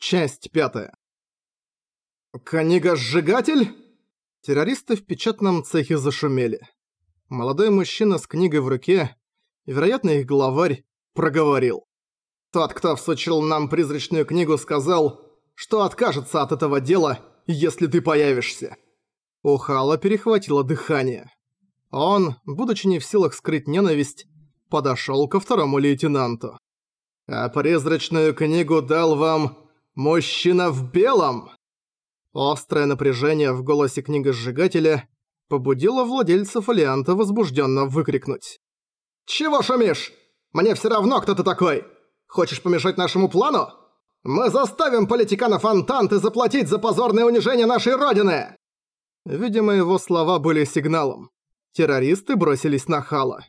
Часть пятая. «Книга-сжигатель?» Террористы в печатном цехе зашумели. Молодой мужчина с книгой в руке, вероятно их главарь, проговорил. «Тот, кто всучил нам призрачную книгу, сказал, что откажется от этого дела, если ты появишься». У Хала перехватило дыхание. Он, будучи не в силах скрыть ненависть, подошёл ко второму лейтенанту. «А призрачную книгу дал вам «Мужчина в белом!» Острое напряжение в голосе книгосжигателя побудило владельца фолианта возбужденно выкрикнуть. «Чего шумишь? Мне все равно, кто ты такой! Хочешь помешать нашему плану? Мы заставим политиканов Антанты заплатить за позорное унижение нашей Родины!» Видимо, его слова были сигналом. Террористы бросились на Хала.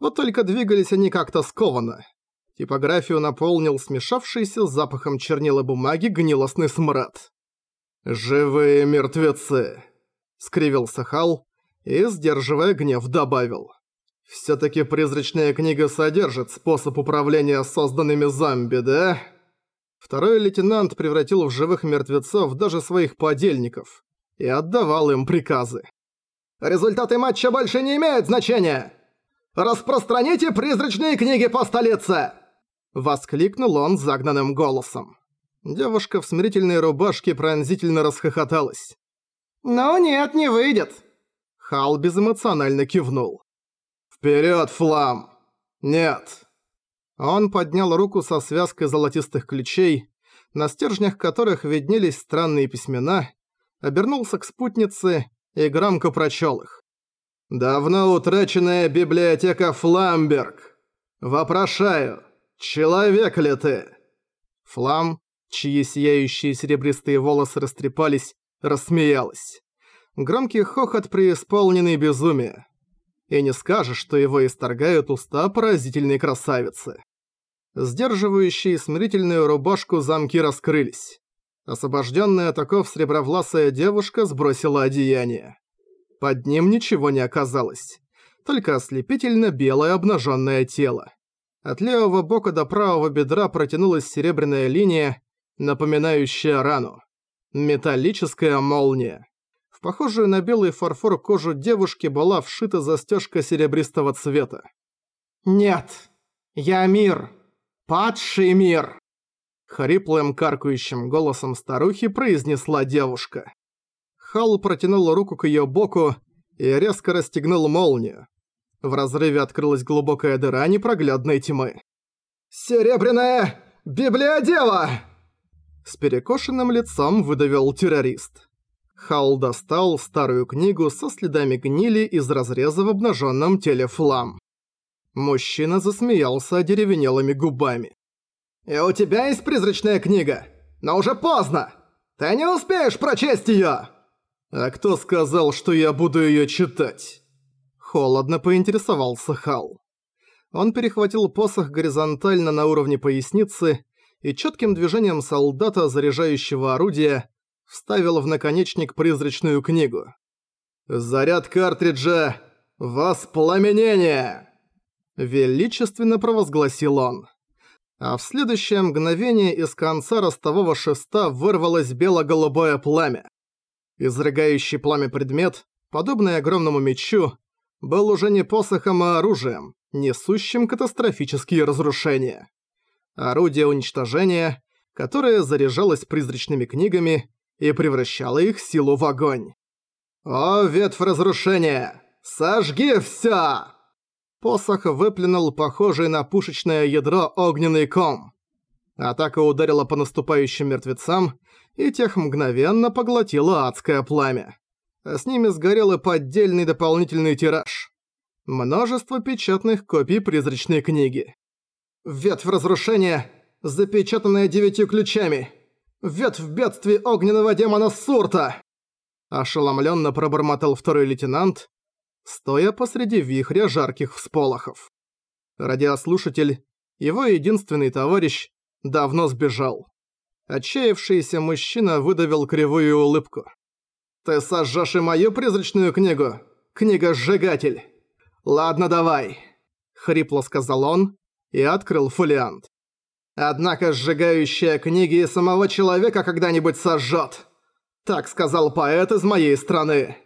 Вот только двигались они как-то скованно. Типографию наполнил смешавшийся с запахом чернил и бумаги гнилостный смрад. «Живые мертвецы!» — скривился Хал и, сдерживая гнев, добавил. «Всё-таки призрачная книга содержит способ управления созданными зомби, да?» Второй лейтенант превратил в живых мертвецов даже своих подельников и отдавал им приказы. «Результаты матча больше не имеют значения! Распространите призрачные книги по столице!» Воскликнул он загнанным голосом. Девушка в смирительной рубашке пронзительно расхохоталась. «Ну нет, не выйдет!» Хал безэмоционально кивнул. «Вперёд, Флам!» «Нет!» Он поднял руку со связкой золотистых ключей, на стержнях которых виднелись странные письмена, обернулся к спутнице и громко прочёл их. «Давно утраченная библиотека Фламберг! Вопрошаю, «Человек ли ты?» Флам, чьи сияющие серебристые волосы растрепались, рассмеялась. Громкий хохот преисполненный безумия. И не скажешь, что его исторгают уста поразительной красавицы. Сдерживающие смирительную рубашку замки раскрылись. Освобожденная атаков сребровласая девушка сбросила одеяние. Под ним ничего не оказалось. Только ослепительно белое обнаженное тело. От левого бока до правого бедра протянулась серебряная линия, напоминающая рану. Металлическая молния. В похожую на белый фарфор кожу девушки была вшита застежка серебристого цвета. «Нет, я мир, падший мир!» Хриплым каркающим голосом старухи произнесла девушка. Хал протянул руку к её боку и резко расстегнул молнию. В разрыве открылась глубокая дыра непроглядной тьмы. «Серебряная библиодева!» С перекошенным лицом выдавил террорист. Хаул достал старую книгу со следами гнили из разреза в обнаженном теле флам. Мужчина засмеялся одеревенелыми губами. «И у тебя есть призрачная книга? Но уже поздно! Ты не успеешь прочесть её!» «А кто сказал, что я буду её читать?» Холодно поинтересовался Хал. Он перехватил посох горизонтально на уровне поясницы и четким движением солдата, заряжающего орудие, вставил в наконечник призрачную книгу. «Заряд картриджа! Воспламенение!» Величественно провозгласил он. А в следующее мгновение из конца ростового шеста вырвалось бело-голубое пламя. Изрыгающий пламя предмет, подобный огромному мечу, был уже не посохом, а оружием, несущим катастрофические разрушения. Орудие уничтожения, которое заряжалось призрачными книгами и превращало их силу в огонь. «О, ветвь разрушения! Сожги всё!» Посох выплюнул похожий на пушечное ядро огненный ком. Атака ударила по наступающим мертвецам, и тех мгновенно поглотило адское пламя с ними сгорел и поддельный дополнительный тираж. Множество печатных копий призрачной книги. Ветвь разрушения, запечатанная девятью ключами. Ветвь бедствий огненного демона Сурта. Ошеломленно пробормотал второй лейтенант, стоя посреди вихря жарких всполохов. Радиослушатель, его единственный товарищ, давно сбежал. Отчаявшийся мужчина выдавил кривую улыбку. «Ты сожжешь и мою призрачную книгу? Книга-сжигатель!» «Ладно, давай!» — хрипло сказал он и открыл фолиант. Однако сжигающая книги и самого человека когда-нибудь сожжет. Так сказал поэт из моей страны.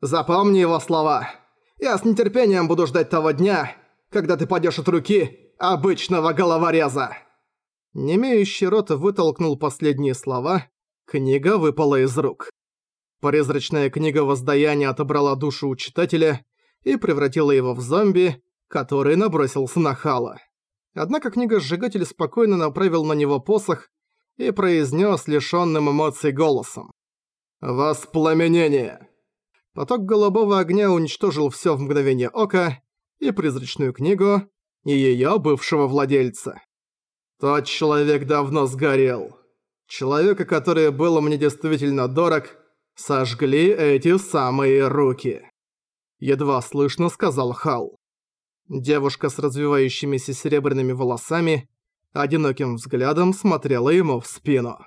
Запомни его слова. Я с нетерпением буду ждать того дня, когда ты падешь от руки обычного головореза. Немеющий рот вытолкнул последние слова, книга выпала из рук. Призрачная книга воздаяния отобрала душу у читателя и превратила его в зомби, который набросился на Хала. Однако книга-сжигатель спокойно направил на него посох и произнес лишённым эмоций голосом. «Воспламенение!» Поток голубого огня уничтожил всё в мгновение ока, и призрачную книгу, и её бывшего владельца. Тот человек давно сгорел. Человека, который был мне действительно дорог, сожгли эти самые руки. Едва слышно сказал Хал. Девушка с развивающимися серебряными волосами одиноким взглядом смотрела ему в спину.